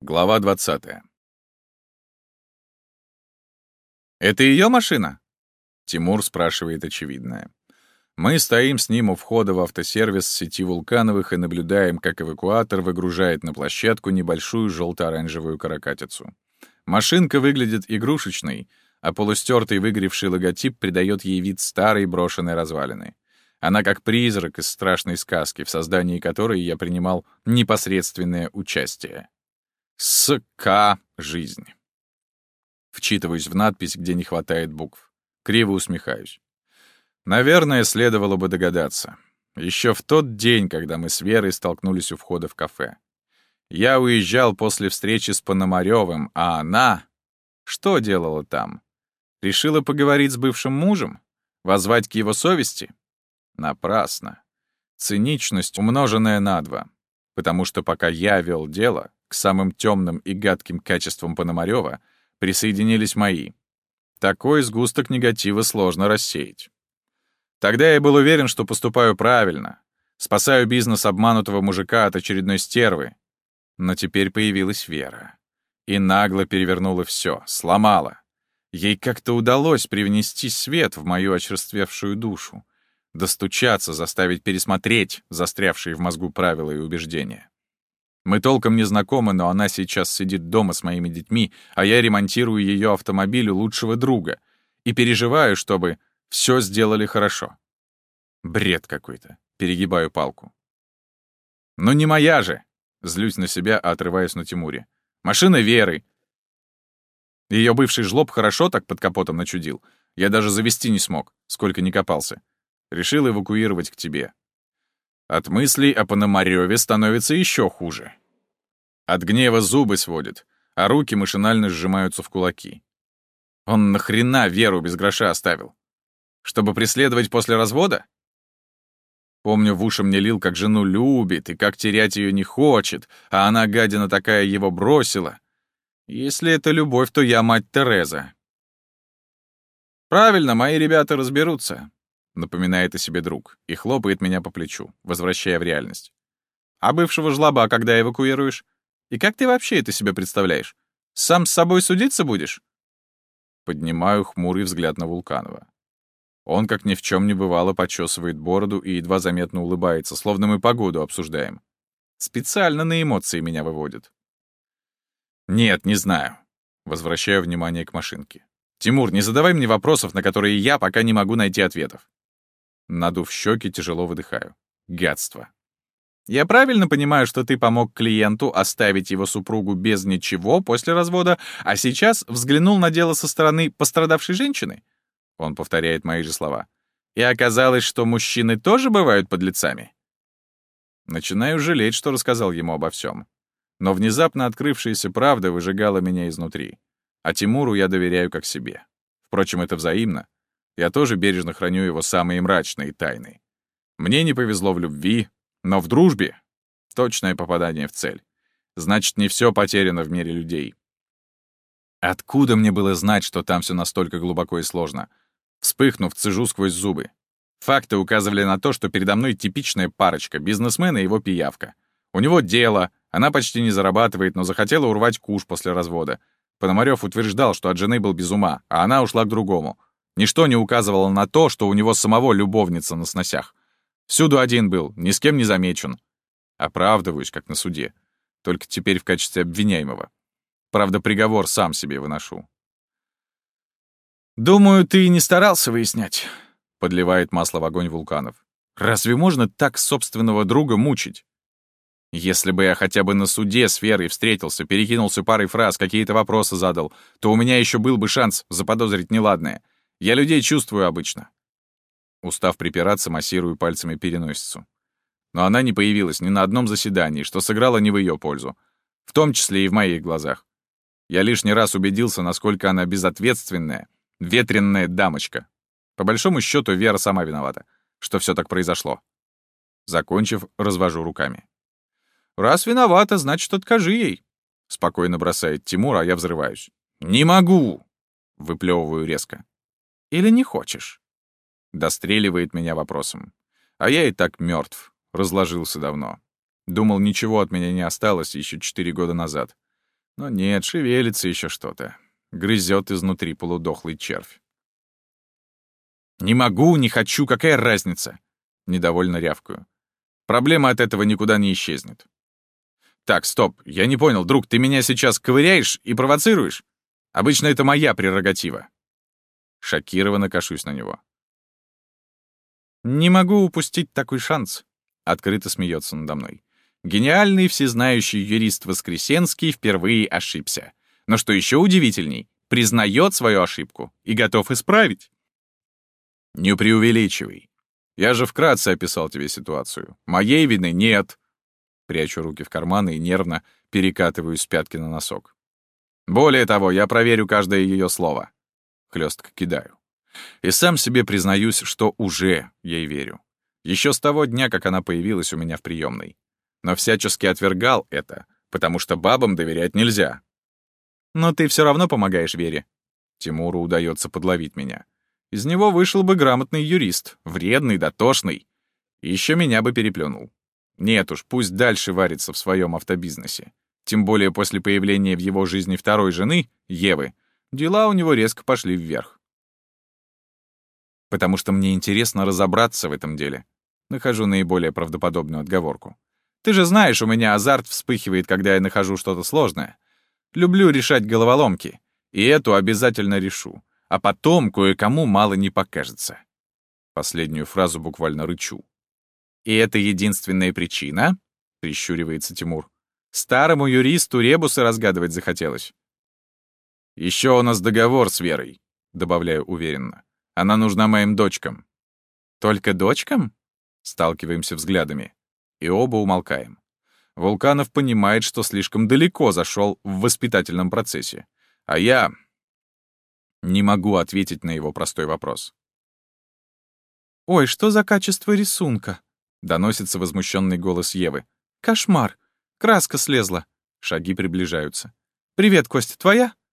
Глава 20. «Это ее машина?» Тимур спрашивает очевидное. Мы стоим с ним у входа в автосервис сети Вулкановых и наблюдаем, как эвакуатор выгружает на площадку небольшую желто-оранжевую каракатицу. Машинка выглядит игрушечной, а полустертый выгоревший логотип придает ей вид старой брошенной развалины. Она как призрак из страшной сказки, в создании которой я принимал непосредственное участие. С.К. Жизнь. Вчитываюсь в надпись, где не хватает букв. Криво усмехаюсь. Наверное, следовало бы догадаться. Еще в тот день, когда мы с Верой столкнулись у входа в кафе. Я уезжал после встречи с Пономарёвым, а она... Что делала там? Решила поговорить с бывшим мужем? Возвать к его совести? Напрасно. Циничность, умноженная на два. Потому что пока я вел дело, к самым темным и гадким качествам Пономарёва присоединились мои. Такой сгусток негатива сложно рассеять. Тогда я был уверен, что поступаю правильно, спасаю бизнес обманутого мужика от очередной стервы. Но теперь появилась Вера. И нагло перевернула все, сломала. Ей как-то удалось привнести свет в мою очерствевшую душу, достучаться, заставить пересмотреть застрявшие в мозгу правила и убеждения. Мы толком не знакомы, но она сейчас сидит дома с моими детьми, а я ремонтирую ее автомобиль у лучшего друга и переживаю, чтобы все сделали хорошо. Бред какой-то. Перегибаю палку. «Ну не моя же!» — злюсь на себя, а отрываюсь на Тимуре. «Машина Веры!» Ее бывший жлоб хорошо так под капотом начудил. Я даже завести не смог, сколько не копался. Решил эвакуировать к тебе. От мыслей о Пономарёве становится еще хуже. От гнева зубы сводит, а руки машинально сжимаются в кулаки. Он нахрена Веру без гроша оставил? Чтобы преследовать после развода? Помню, в уши мне лил, как жену любит и как терять ее не хочет, а она, гадина такая, его бросила. Если это любовь, то я мать Тереза. Правильно, мои ребята разберутся напоминает о себе друг, и хлопает меня по плечу, возвращая в реальность. «А бывшего жлоба когда эвакуируешь? И как ты вообще это себе представляешь? Сам с собой судиться будешь?» Поднимаю хмурый взгляд на Вулканова. Он, как ни в чем не бывало, почесывает бороду и едва заметно улыбается, словно мы погоду обсуждаем. Специально на эмоции меня выводит. «Нет, не знаю». Возвращаю внимание к машинке. «Тимур, не задавай мне вопросов, на которые я пока не могу найти ответов. Надув щеки, тяжело выдыхаю. Гадство. Я правильно понимаю, что ты помог клиенту оставить его супругу без ничего после развода, а сейчас взглянул на дело со стороны пострадавшей женщины? Он повторяет мои же слова. И оказалось, что мужчины тоже бывают подлецами. Начинаю жалеть, что рассказал ему обо всем. Но внезапно открывшаяся правда выжигала меня изнутри. А Тимуру я доверяю как себе. Впрочем, это взаимно. Я тоже бережно храню его самые мрачные тайны. Мне не повезло в любви, но в дружбе — точное попадание в цель. Значит, не все потеряно в мире людей. Откуда мне было знать, что там все настолько глубоко и сложно? Вспыхнув, цежу сквозь зубы. Факты указывали на то, что передо мной типичная парочка, бизнесмен и его пиявка. У него дело, она почти не зарабатывает, но захотела урвать куш после развода. Пономарёв утверждал, что от жены был без ума, а она ушла к другому. Ничто не указывало на то, что у него самого любовница на сносях. Всюду один был, ни с кем не замечен. Оправдываюсь, как на суде. Только теперь в качестве обвиняемого. Правда, приговор сам себе выношу. «Думаю, ты не старался выяснять», — подливает масло в огонь вулканов. «Разве можно так собственного друга мучить? Если бы я хотя бы на суде с Верой встретился, перекинулся парой фраз, какие-то вопросы задал, то у меня еще был бы шанс заподозрить неладное. Я людей чувствую обычно. Устав припираться, массирую пальцами переносицу. Но она не появилась ни на одном заседании, что сыграло не в ее пользу. В том числе и в моих глазах. Я лишний раз убедился, насколько она безответственная, ветренная дамочка. По большому счету, Вера сама виновата, что все так произошло. Закончив, развожу руками. «Раз виновата, значит, откажи ей», — спокойно бросает Тимур, а я взрываюсь. «Не могу!» — выплевываю резко. Или не хочешь?» Достреливает меня вопросом. А я и так мертв, разложился давно. Думал, ничего от меня не осталось еще четыре года назад. Но нет, шевелится еще что-то. Грызет изнутри полудохлый червь. «Не могу, не хочу, какая разница?» Недовольно рявкаю. Проблема от этого никуда не исчезнет. Так, стоп, я не понял, друг, ты меня сейчас ковыряешь и провоцируешь? Обычно это моя прерогатива. Шокированно кашусь на него. Не могу упустить такой шанс. Открыто смеется надо мной. Гениальный всезнающий юрист Воскресенский впервые ошибся. Но что еще удивительней, признает свою ошибку и готов исправить. Не преувеличивай. Я же вкратце описал тебе ситуацию. Моей вины нет. Прячу руки в карманы и нервно перекатываюсь с пятки на носок. Более того, я проверю каждое ее слово. Хлестко кидаю. И сам себе признаюсь, что уже ей верю. Еще с того дня, как она появилась у меня в приемной. Но всячески отвергал это, потому что бабам доверять нельзя. Но ты все равно помогаешь Вере. Тимуру удается подловить меня. Из него вышел бы грамотный юрист, вредный, дотошный. Еще меня бы переплюнул. Нет уж, пусть дальше варится в своем автобизнесе. Тем более после появления в его жизни второй жены, Евы, дела у него резко пошли вверх. Потому что мне интересно разобраться в этом деле. Нахожу наиболее правдоподобную отговорку. Ты же знаешь, у меня азарт вспыхивает, когда я нахожу что-то сложное. Люблю решать головоломки, и эту обязательно решу а потом кое-кому мало не покажется. Последнюю фразу буквально рычу. «И это единственная причина?» — прищуривается Тимур. «Старому юристу ребусы разгадывать захотелось». «Еще у нас договор с Верой», — добавляю уверенно. «Она нужна моим дочкам». «Только дочкам?» — сталкиваемся взглядами. И оба умолкаем. Вулканов понимает, что слишком далеко зашел в воспитательном процессе. А я... Не могу ответить на его простой вопрос. «Ой, что за качество рисунка?» — доносится возмущенный голос Евы. «Кошмар! Краска слезла!» Шаги приближаются. «Привет, Костя, твоя?» —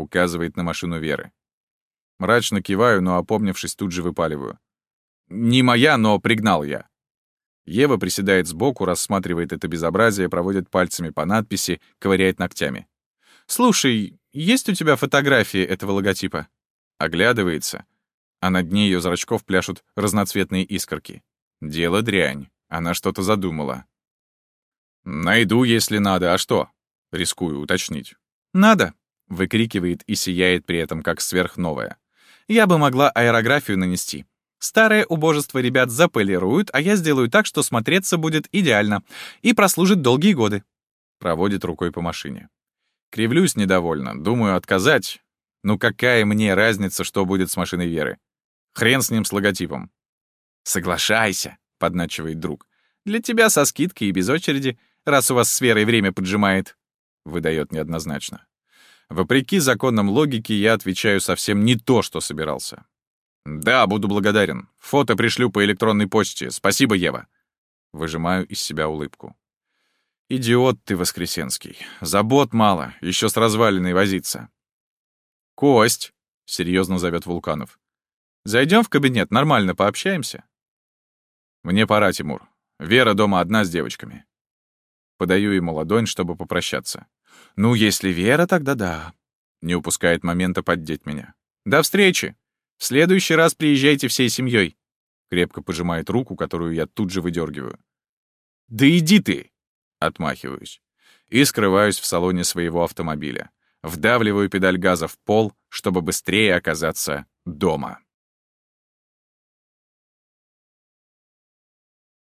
указывает на машину Веры. Мрачно киваю, но, опомнившись, тут же выпаливаю. «Не моя, но пригнал я». Ева приседает сбоку, рассматривает это безобразие, проводит пальцами по надписи, ковыряет ногтями. «Слушай, есть у тебя фотографии этого логотипа?» Оглядывается, а на дне ее зрачков пляшут разноцветные искорки. Дело дрянь, она что-то задумала. «Найду, если надо, а что?» — рискую уточнить. «Надо!» — выкрикивает и сияет при этом как сверхновая. «Я бы могла аэрографию нанести. Старое убожество ребят заполируют, а я сделаю так, что смотреться будет идеально и прослужит долгие годы». Проводит рукой по машине. Кривлюсь недовольно, думаю отказать. Ну какая мне разница, что будет с машиной Веры? Хрен с ним с логотипом. «Соглашайся», — подначивает друг. «Для тебя со скидкой и без очереди, раз у вас с Верой время поджимает», — выдает неоднозначно. Вопреки законам логики, я отвечаю совсем не то, что собирался. «Да, буду благодарен. Фото пришлю по электронной почте. Спасибо, Ева». Выжимаю из себя улыбку. Идиот ты, Воскресенский. Забот мало, еще с развалиной возиться. Кость, серьезно зовет Вулканов. Зайдем в кабинет, нормально пообщаемся. Мне пора, Тимур. Вера дома одна с девочками. Подаю ему ладонь, чтобы попрощаться. Ну, если Вера, тогда да. Не упускает момента поддеть меня. До встречи. В следующий раз приезжайте всей семьей. Крепко пожимает руку, которую я тут же выдергиваю. Да иди ты! Отмахиваюсь. И скрываюсь в салоне своего автомобиля. Вдавливаю педаль газа в пол, чтобы быстрее оказаться дома.